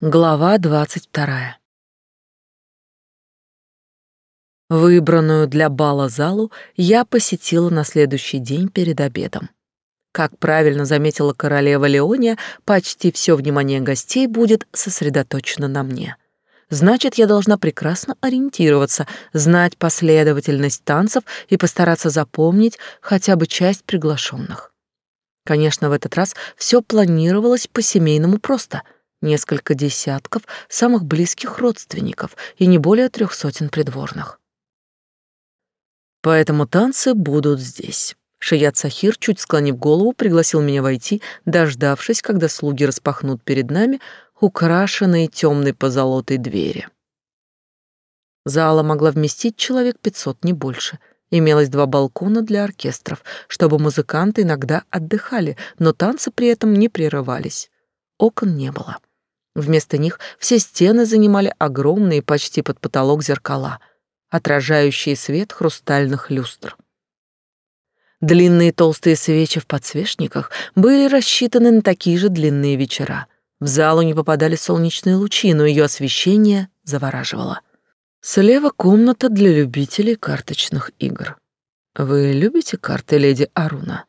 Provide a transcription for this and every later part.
Глава двадцать вторая. Выбранную для бала залу я посетила на следующий день перед обедом. Как правильно заметила королева Леония, почти все внимание гостей будет сосредоточено на мне. Значит, я должна прекрасно ориентироваться, знать последовательность танцев и постараться запомнить хотя бы часть приглашенных. Конечно, в этот раз все планировалось по-семейному просто — несколько десятков самых близких родственников и не более трех сотен придворных. Поэтому танцы будут здесь. Шият Сахир, чуть склонив голову, пригласил меня войти, дождавшись, когда слуги распахнут перед нами украшенные темной позолотой двери. Зала могла вместить человек пятьсот, не больше. Имелось два балкона для оркестров, чтобы музыканты иногда отдыхали, но танцы при этом не прерывались. Окон не было. Вместо них все стены занимали огромные почти под потолок зеркала, отражающие свет хрустальных люстр. Длинные толстые свечи в подсвечниках были рассчитаны на такие же длинные вечера. В залу не попадали солнечные лучи, но ее освещение завораживало. Слева комната для любителей карточных игр. Вы любите карты, леди Аруна?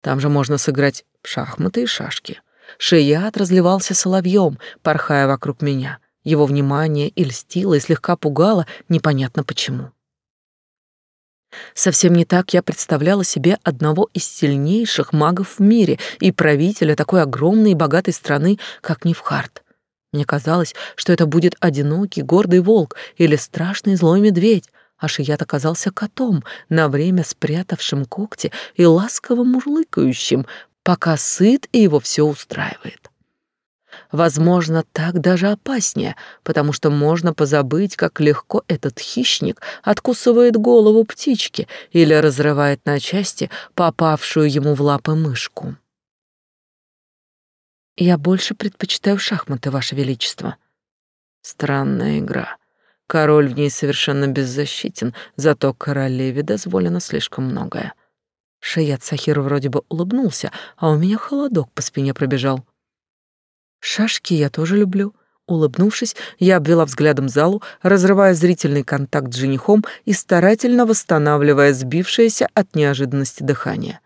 Там же можно сыграть в шахматы и шашки. Шият разливался соловьем, порхая вокруг меня. Его внимание и льстило, и слегка пугало, непонятно почему. Совсем не так я представляла себе одного из сильнейших магов в мире и правителя такой огромной и богатой страны, как Невхард. Мне казалось, что это будет одинокий, гордый волк или страшный злой медведь, а Шият оказался котом, на время спрятавшим когти и ласково мурлыкающим, пока сыт и его все устраивает. Возможно, так даже опаснее, потому что можно позабыть, как легко этот хищник откусывает голову птички или разрывает на части попавшую ему в лапы мышку. Я больше предпочитаю шахматы, Ваше Величество. Странная игра. Король в ней совершенно беззащитен, зато королеве дозволено слишком многое. Шаят Сахир вроде бы улыбнулся, а у меня холодок по спине пробежал. Шашки я тоже люблю. Улыбнувшись, я обвела взглядом залу, разрывая зрительный контакт с женихом и старательно восстанавливая сбившееся от неожиданности дыхание.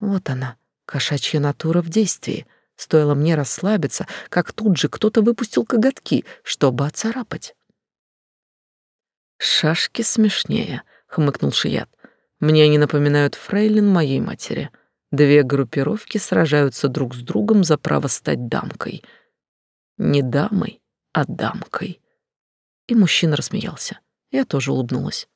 Вот она, кошачья натура в действии. Стоило мне расслабиться, как тут же кто-то выпустил коготки, чтобы оцарапать. «Шашки смешнее», — хмыкнул Шият. Мне они напоминают фрейлин моей матери. Две группировки сражаются друг с другом за право стать дамкой. Не дамой, а дамкой. И мужчина рассмеялся. Я тоже улыбнулась.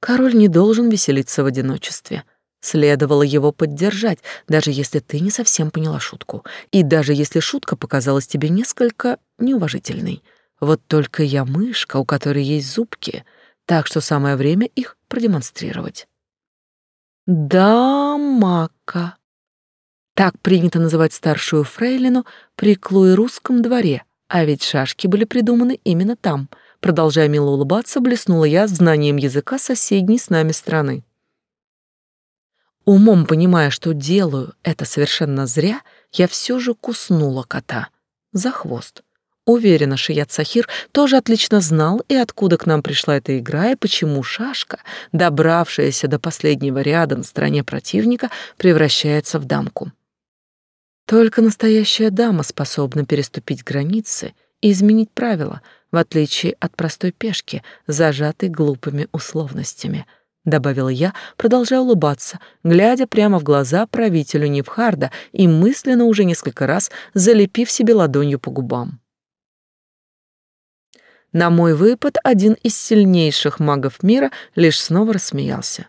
Король не должен веселиться в одиночестве. Следовало его поддержать, даже если ты не совсем поняла шутку, и даже если шутка показалась тебе несколько неуважительной. Вот только я мышка, у которой есть зубки — так что самое время их продемонстрировать. Дамака. Так принято называть старшую фрейлину при клуирусском дворе, а ведь шашки были придуманы именно там. Продолжая мило улыбаться, блеснула я знанием языка соседней с нами страны. Умом понимая, что делаю это совершенно зря, я все же куснула кота за хвост. Уверена, Шият Сахир тоже отлично знал, и откуда к нам пришла эта игра, и почему шашка, добравшаяся до последнего ряда на стороне противника, превращается в дамку. Только настоящая дама способна переступить границы и изменить правила, в отличие от простой пешки, зажатой глупыми условностями, добавила я, продолжая улыбаться, глядя прямо в глаза правителю Невхарда и мысленно уже несколько раз залепив себе ладонью по губам. На мой выпад один из сильнейших магов мира лишь снова рассмеялся.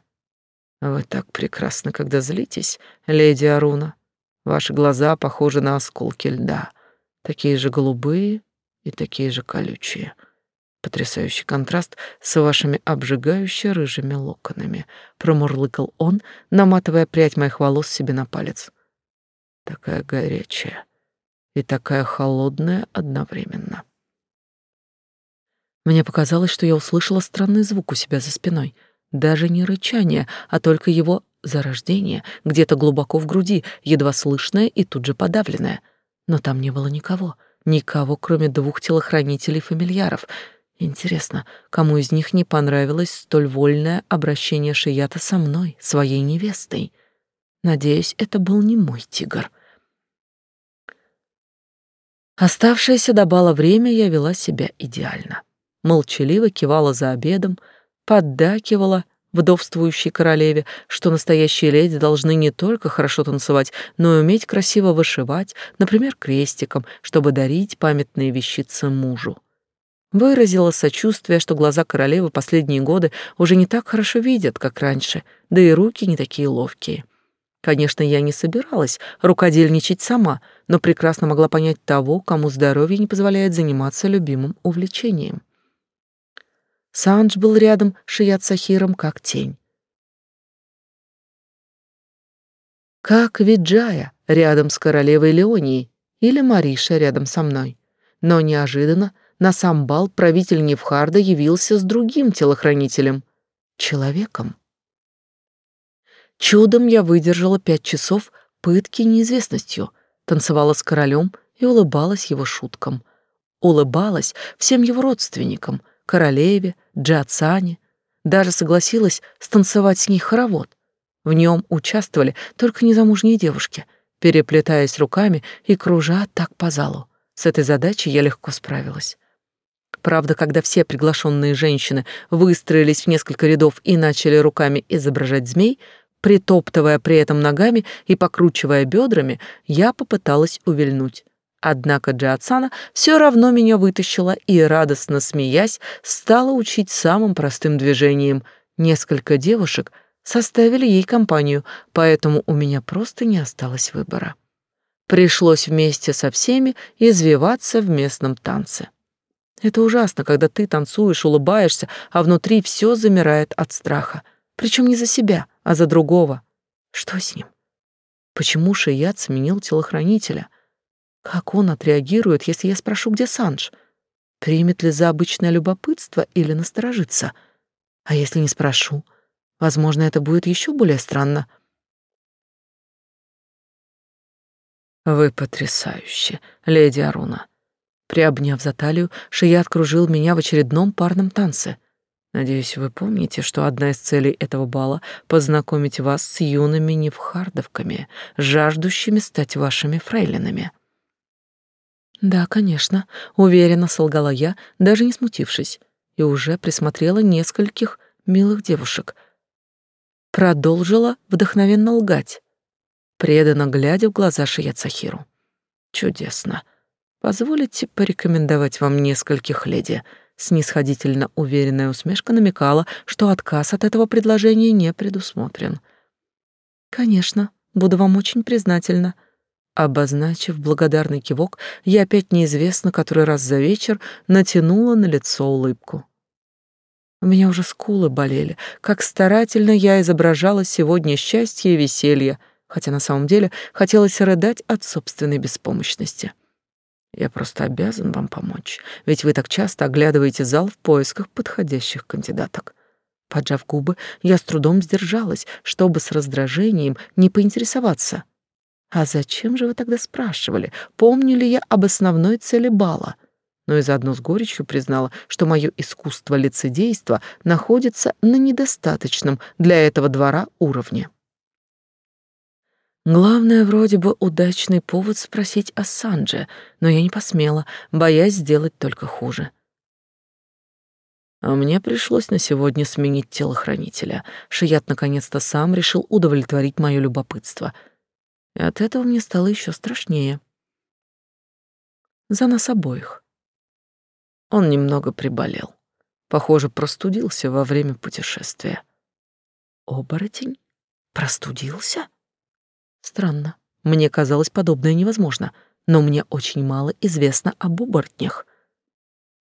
«Вы так прекрасны, когда злитесь, леди Аруна. Ваши глаза похожи на осколки льда, такие же голубые и такие же колючие. Потрясающий контраст с вашими обжигающе рыжими локонами», — промурлыкал он, наматывая прядь моих волос себе на палец. «Такая горячая и такая холодная одновременно». Мне показалось, что я услышала странный звук у себя за спиной. Даже не рычание, а только его зарождение, где-то глубоко в груди, едва слышное и тут же подавленное. Но там не было никого, никого, кроме двух телохранителей-фамильяров. Интересно, кому из них не понравилось столь вольное обращение Шията со мной, своей невестой? Надеюсь, это был не мой тигр. Оставшееся до бала время я вела себя идеально. Молчаливо кивала за обедом, поддакивала вдовствующей королеве, что настоящие леди должны не только хорошо танцевать, но и уметь красиво вышивать, например, крестиком, чтобы дарить памятные вещицы мужу. Выразила сочувствие, что глаза королевы последние годы уже не так хорошо видят, как раньше, да и руки не такие ловкие. Конечно, я не собиралась рукодельничать сама, но прекрасно могла понять того, кому здоровье не позволяет заниматься любимым увлечением. Сандж был рядом с Шият Сахиром как тень. Как Виджая рядом с королевой Леонией или Мариша рядом со мной. Но неожиданно на сам бал правитель Невхарда явился с другим телохранителем — человеком. Чудом я выдержала пять часов пытки неизвестностью, танцевала с королем и улыбалась его шуткам. Улыбалась всем его родственникам, королеве, Джацане, даже согласилась станцевать с ней хоровод. В нем участвовали только незамужние девушки, переплетаясь руками и кружа так по залу. С этой задачей я легко справилась. Правда, когда все приглашенные женщины выстроились в несколько рядов и начали руками изображать змей, Притоптывая при этом ногами и покручивая бедрами, я попыталась увильнуть. Однако Джиатсана все равно меня вытащила и, радостно смеясь, стала учить самым простым движением. Несколько девушек составили ей компанию, поэтому у меня просто не осталось выбора. Пришлось вместе со всеми извиваться в местном танце. Это ужасно, когда ты танцуешь, улыбаешься, а внутри все замирает от страха. Причем не за себя, а за другого. Что с ним? Почему Шият сменил телохранителя? Как он отреагирует, если я спрошу, где Санж? Примет ли за обычное любопытство или насторожится? А если не спрошу? Возможно, это будет еще более странно. Вы потрясающие, леди Аруна. Приобняв за талию, Шият кружил меня в очередном парном танце. Надеюсь, вы помните, что одна из целей этого бала — познакомить вас с юными невхардовками, жаждущими стать вашими фрейлинами. Да, конечно, уверенно солгала я, даже не смутившись, и уже присмотрела нескольких милых девушек. Продолжила вдохновенно лгать, преданно глядя в глаза Шият Сахиру. Чудесно. Позволите порекомендовать вам нескольких леди — Снисходительно уверенная усмешка намекала, что отказ от этого предложения не предусмотрен. «Конечно, буду вам очень признательна». Обозначив благодарный кивок, я опять неизвестно который раз за вечер натянула на лицо улыбку. У меня уже скулы болели, как старательно я изображала сегодня счастье и веселье, хотя на самом деле хотелось рыдать от собственной беспомощности. Я просто обязан вам помочь, ведь вы так часто оглядываете зал в поисках подходящих кандидаток. Поджав губы, я с трудом сдержалась, чтобы с раздражением не поинтересоваться. А зачем же вы тогда спрашивали, помню ли я об основной цели бала? Но и заодно с горечью признала, что мое искусство лицедейства находится на недостаточном для этого двора уровне. Главное, вроде бы удачный повод спросить о Сандже, но я не посмела, боясь сделать только хуже. А мне пришлось на сегодня сменить телохранителя. Шият наконец-то сам решил удовлетворить мое любопытство. И от этого мне стало еще страшнее. За нас обоих. Он немного приболел. Похоже, простудился во время путешествия. Оборотень? Простудился? Странно. Мне казалось подобное невозможно, но мне очень мало известно об оборотнях.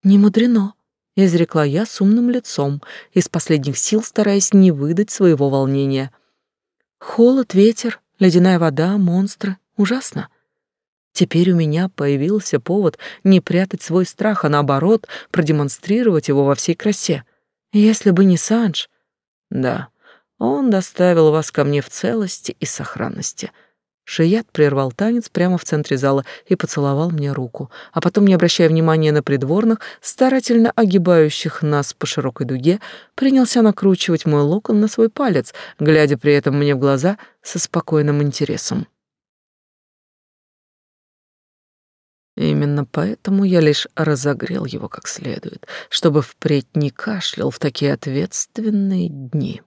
Не мудрено, изрекла я с умным лицом, из последних сил стараясь не выдать своего волнения. Холод, ветер, ледяная вода, монстры — ужасно. Теперь у меня появился повод не прятать свой страх, а наоборот, продемонстрировать его во всей красе. Если бы не Санж... Да, он доставил вас ко мне в целости и сохранности. Шият прервал танец прямо в центре зала и поцеловал мне руку, а потом, не обращая внимания на придворных, старательно огибающих нас по широкой дуге, принялся накручивать мой локон на свой палец, глядя при этом мне в глаза со спокойным интересом. Именно поэтому я лишь разогрел его как следует, чтобы впредь не кашлял в такие ответственные дни.